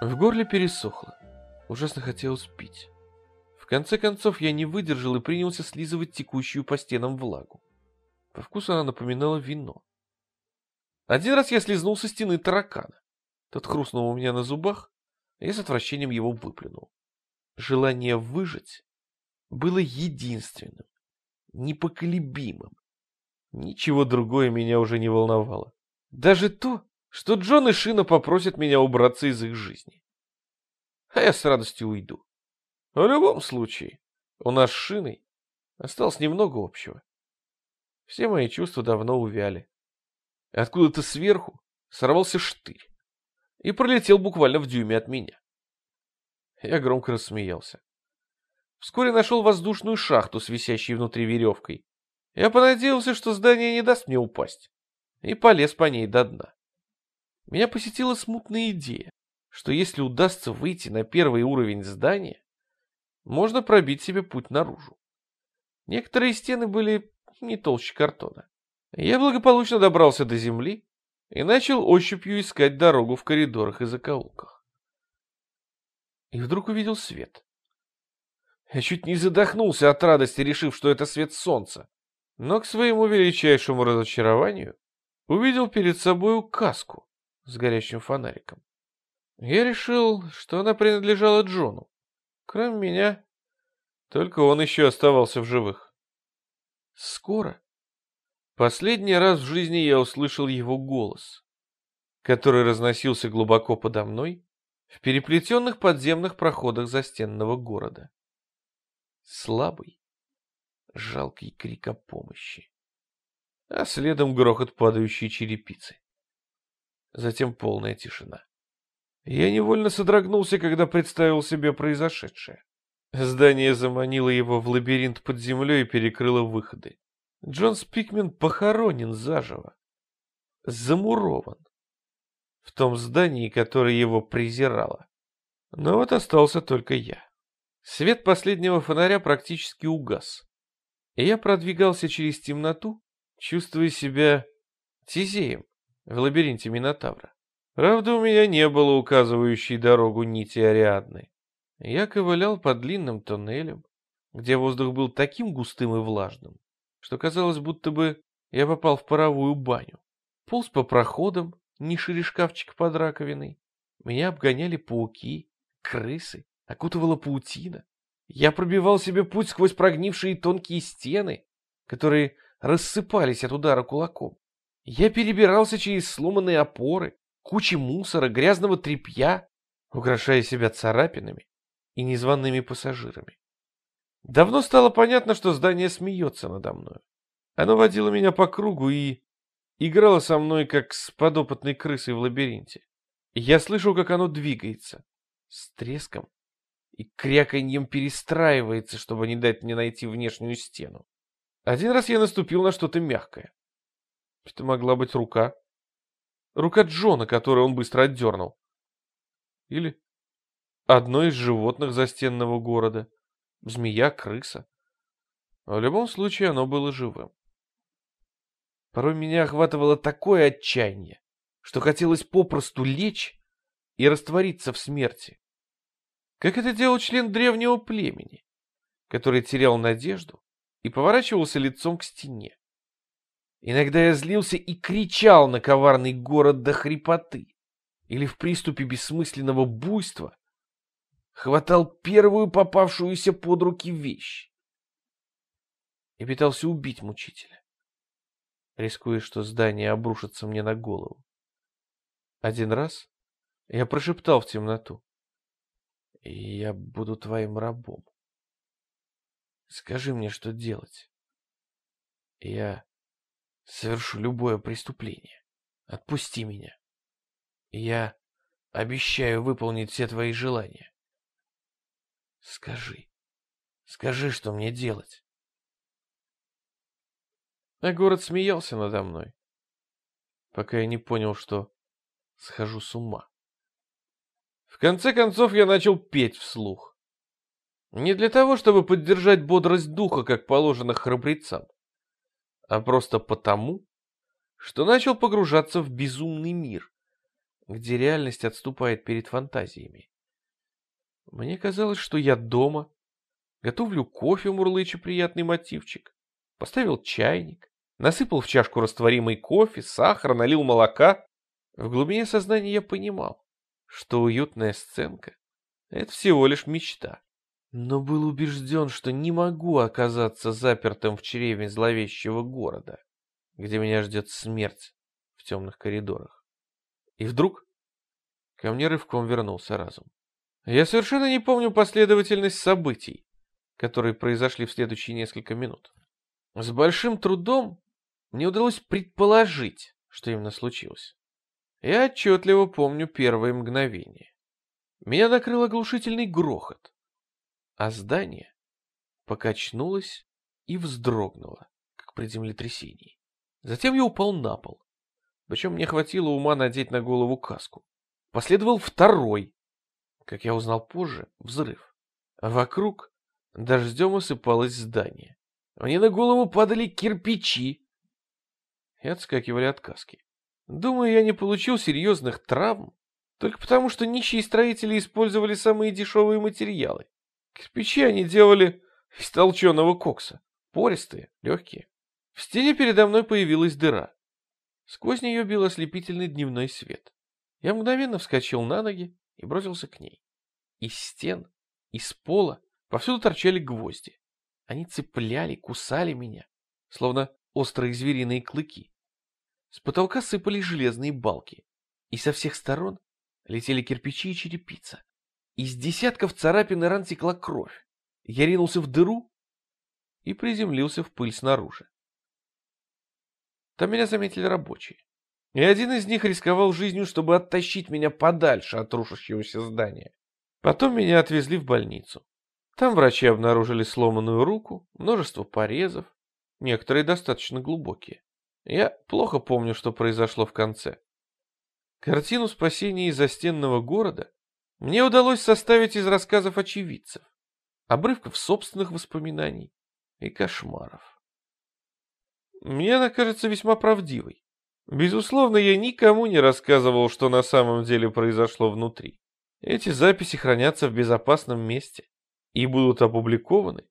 В горле пересохло. Ужасно хотелось пить. В конце концов я не выдержал и принялся слизывать текущую по стенам влагу. По вкусу она напоминала вино. Один раз я слезнул со стены таракана. Тот хрустнул у меня на зубах, а я с отвращением его выплюнул. Желание выжить было единственным, непоколебимым. Ничего другое меня уже не волновало. Даже то, что Джон и Шина попросят меня убраться из их жизни. А я с радостью уйду. В любом случае, у нас с Шиной осталось немного общего. Все мои чувства давно увяли. Откуда-то сверху сорвался штырь и пролетел буквально в дюйме от меня. Я громко рассмеялся. Вскоре нашел воздушную шахту с висящей внутри веревкой. Я понадеялся, что здание не даст мне упасть, и полез по ней до дна. Меня посетила смутная идея, что если удастся выйти на первый уровень здания, можно пробить себе путь наружу. Некоторые стены были не толще картона. Я благополучно добрался до земли и начал ощупью искать дорогу в коридорах и закоулках. И вдруг увидел свет. Я чуть не задохнулся от радости, решив, что это свет солнца. Но к своему величайшему разочарованию увидел перед собою каску с горящим фонариком. Я решил, что она принадлежала Джону. Кроме меня, только он еще оставался в живых. Скоро, последний раз в жизни я услышал его голос, который разносился глубоко подо мной в переплетенных подземных проходах застенного города слабый, жалкий крик о помощи, а следом грохот падающей черепицы. Затем полная тишина. Я невольно содрогнулся, когда представил себе произошедшее. Здание заманило его в лабиринт под землей и перекрыло выходы. Джон Спикмен похоронен заживо. Замурован. В том здании, которое его презирало. Но вот остался только я. Свет последнего фонаря практически угас, и я продвигался через темноту, чувствуя себя Тизеем в лабиринте Минотавра. Правда, у меня не было указывающей дорогу нити Ариадны. Я ковылял по длинным тоннелям, где воздух был таким густым и влажным, что казалось, будто бы я попал в паровую баню. Полз по проходам, не шире шкафчик под раковиной. Меня обгоняли пауки, крысы, окутывала паутина. Я пробивал себе путь сквозь прогнившие тонкие стены, которые рассыпались от удара кулаком. Я перебирался через сломанные опоры, кучи мусора, грязного тряпья, украшая себя царапинами и незваными пассажирами. Давно стало понятно, что здание смеется надо мной. Оно водило меня по кругу и играло со мной, как с подопытной крысой в лабиринте. Я слышу, как оно двигается, с треском и кряканьем перестраивается, чтобы не дать мне найти внешнюю стену. Один раз я наступил на что-то мягкое. Это могла быть рука. Рука Джона, которую он быстро отдернул. Или одно из животных застенного города. Змея, крыса. В любом случае оно было живым. Порой меня охватывало такое отчаяние, что хотелось попросту лечь и раствориться в смерти как это делал член древнего племени, который терял надежду и поворачивался лицом к стене. Иногда я злился и кричал на коварный город до хрипоты, или в приступе бессмысленного буйства хватал первую попавшуюся под руки вещь и пытался убить мучителя, рискуя, что здание обрушится мне на голову. Один раз я прошептал в темноту и я буду твоим рабом. Скажи мне, что делать. Я совершу любое преступление. Отпусти меня. Я обещаю выполнить все твои желания. Скажи. Скажи, что мне делать. А город смеялся надо мной, пока я не понял, что схожу с ума. В конце концов я начал петь вслух. Не для того, чтобы поддержать бодрость духа, как положено храбрецам, а просто потому, что начал погружаться в безумный мир, где реальность отступает перед фантазиями. Мне казалось, что я дома, готовлю кофе, мурлыча приятный мотивчик, поставил чайник, насыпал в чашку растворимый кофе, сахар, налил молока. В глубине сознания я понимал, что уютная сценка — это всего лишь мечта. Но был убежден, что не могу оказаться запертым в чреве зловещего города, где меня ждет смерть в темных коридорах. И вдруг ко мне рывком вернулся разум. Я совершенно не помню последовательность событий, которые произошли в следующие несколько минут. С большим трудом мне удалось предположить, что именно случилось. Я отчетливо помню первые мгновения. Меня накрыл оглушительный грохот, а здание покачнулось и вздрогнуло, как при землетрясении. Затем я упал на пол, причем мне хватило ума надеть на голову каску. Последовал второй, как я узнал позже, взрыв. Вокруг дождем осыпалось здание. Мне на голову падали кирпичи и отскакивали от каски. Думаю, я не получил серьезных травм, только потому, что нищие строители использовали самые дешевые материалы. Кирпичи они делали из толченого кокса, пористые, легкие. В стене передо мной появилась дыра. Сквозь нее бил ослепительный дневной свет. Я мгновенно вскочил на ноги и бросился к ней. Из стен, из пола повсюду торчали гвозди. Они цепляли, кусали меня, словно острые звериные клыки. С потолка сыпались железные балки, и со всех сторон летели кирпичи и черепица. Из десятков царапин и ран текла кровь. Я ринулся в дыру и приземлился в пыль снаружи. Там меня заметили рабочие. И один из них рисковал жизнью, чтобы оттащить меня подальше от рушащегося здания. Потом меня отвезли в больницу. Там врачи обнаружили сломанную руку, множество порезов, некоторые достаточно глубокие. Я плохо помню, что произошло в конце. Картину спасения из застенного города мне удалось составить из рассказов очевидцев, обрывков собственных воспоминаний и кошмаров. Мне она кажется весьма правдивой. Безусловно, я никому не рассказывал, что на самом деле произошло внутри. Эти записи хранятся в безопасном месте и будут опубликованы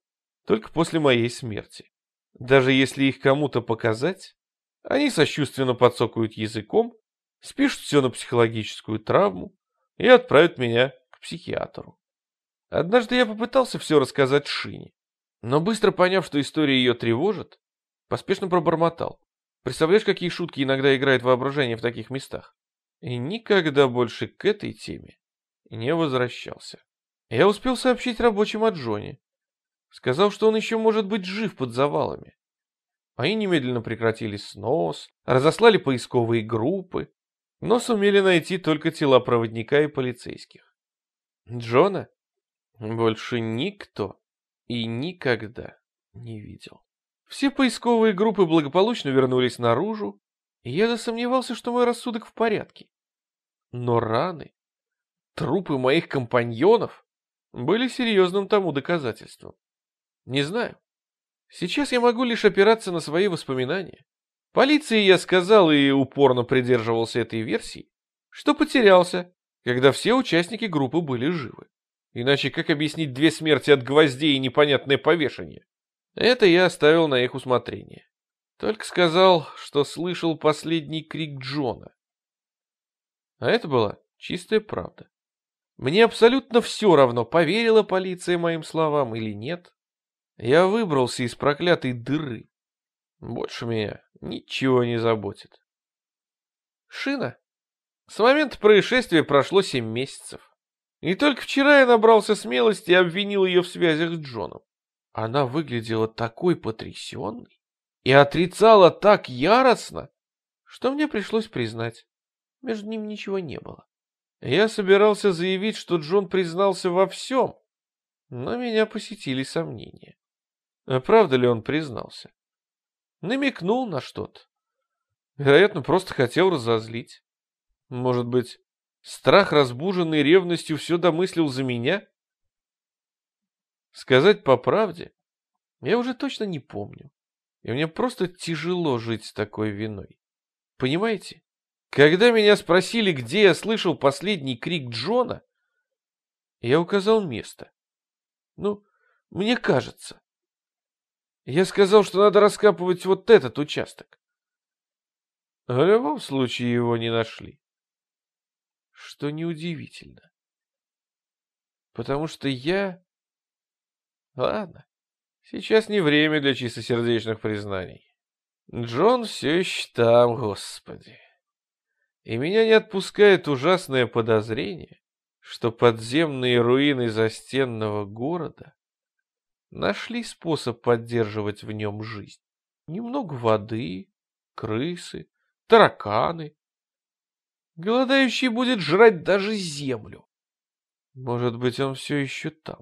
только после моей смерти. Даже если их кому-то показать, они сочувственно подсокают языком, спишут все на психологическую травму и отправят меня к психиатру. Однажды я попытался все рассказать Шине, но быстро поняв, что история ее тревожит, поспешно пробормотал. Представляешь, какие шутки иногда играет воображение в таких местах? И никогда больше к этой теме не возвращался. Я успел сообщить рабочим о Джоне. Сказал, что он еще может быть жив под завалами. Они немедленно прекратили снос, разослали поисковые группы, но сумели найти только тела проводника и полицейских. Джона больше никто и никогда не видел. Все поисковые группы благополучно вернулись наружу, и я засомневался, что мой рассудок в порядке. Но раны, трупы моих компаньонов были серьезным тому доказательством. Не знаю. Сейчас я могу лишь опираться на свои воспоминания. Полиции я сказал и упорно придерживался этой версии, что потерялся, когда все участники группы были живы. Иначе как объяснить две смерти от гвоздей и непонятное повешение? Это я оставил на их усмотрение. Только сказал, что слышал последний крик Джона. А это была чистая правда. Мне абсолютно все равно, поверила полиция моим словам или нет. Я выбрался из проклятой дыры. Больше меня ничего не заботит. Шина. С момента происшествия прошло семь месяцев. И только вчера я набрался смелости и обвинил ее в связях с Джоном. Она выглядела такой потрясенной и отрицала так яростно, что мне пришлось признать, между ними ничего не было. Я собирался заявить, что Джон признался во всем, но меня посетили сомнения. А правда ли он признался? Намекнул на что-то. Вероятно, просто хотел разозлить. Может быть, страх, разбуженный ревностью, все домыслил за меня? Сказать по правде, я уже точно не помню. И мне просто тяжело жить с такой виной. Понимаете? Когда меня спросили, где я слышал последний крик Джона, я указал место. Ну, мне кажется. Я сказал, что надо раскапывать вот этот участок. В любом случае его не нашли. Что неудивительно. Потому что я... Ладно, сейчас не время для чистосердечных признаний. Джон все еще там, господи. И меня не отпускает ужасное подозрение, что подземные руины застенного города нашли способ поддерживать в нем жизнь. Немного воды, крысы, тараканы. Голодающий будет жрать даже землю. Может быть, он все еще там,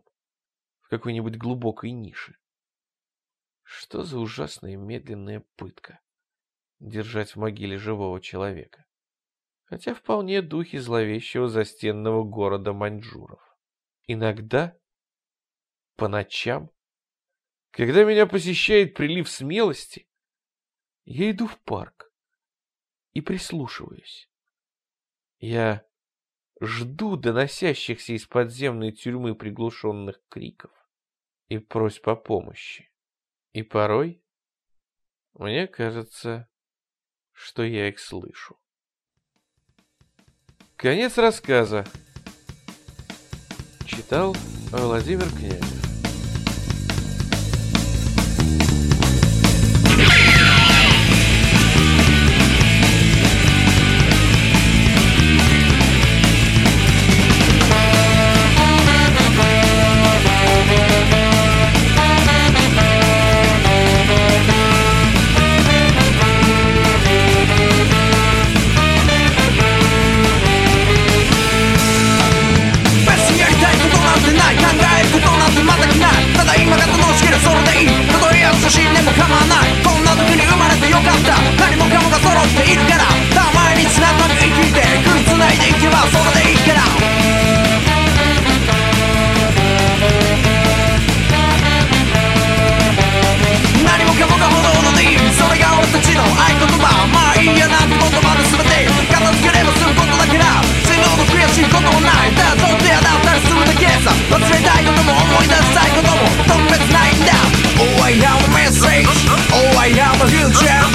в какой-нибудь глубокой нише. Что за ужасная медленная пытка — держать в могиле живого человека хотя вполне духи зловещего застенного города маньчжуров. Иногда, по ночам, когда меня посещает прилив смелости, я иду в парк и прислушиваюсь. Я жду доносящихся из подземной тюрьмы приглушенных криков и просьб о помощи. И порой мне кажется, что я их слышу. Конец рассказа. Читал Владимир Князев. I am a good chap.